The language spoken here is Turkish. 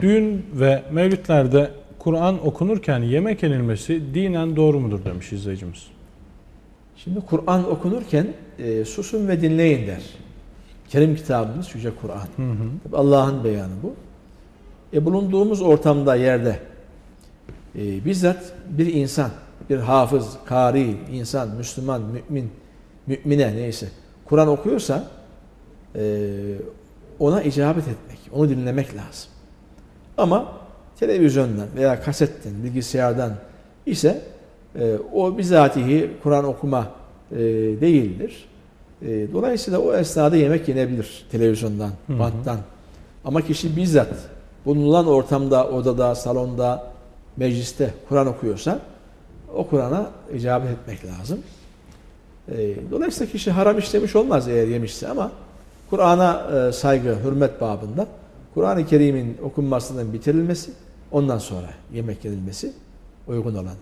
Düğün ve mevlütlerde Kur'an okunurken yemek yenilmesi dinen doğru mudur demiş izleyicimiz. Şimdi Kur'an okunurken e, susun ve dinleyin der. Kerim kitabımız Yüce Kur'an. Allah'ın beyanı bu. E, bulunduğumuz ortamda, yerde e, bizzat bir insan, bir hafız, kari, insan, Müslüman, mümin, mümine neyse Kur'an okuyorsa e, ona icabet etmek, onu dinlemek lazım. Ama televizyondan veya kasetten, bilgisayardan ise e, o bizatihi Kur'an okuma e, değildir. E, dolayısıyla o esnada yemek yenebilir televizyondan, Hı hı. banttan. Ama kişi bizzat bulunan ortamda, odada, salonda, mecliste Kur'an okuyorsa o Kur'an'a icabet etmek lazım. E, dolayısıyla kişi haram işlemiş olmaz eğer yemişse ama Kur'an'a e, saygı, hürmet babında Kur'an-ı Kerim'in okunmasının bitirilmesi, ondan sonra yemek yenilmesi uygun olan.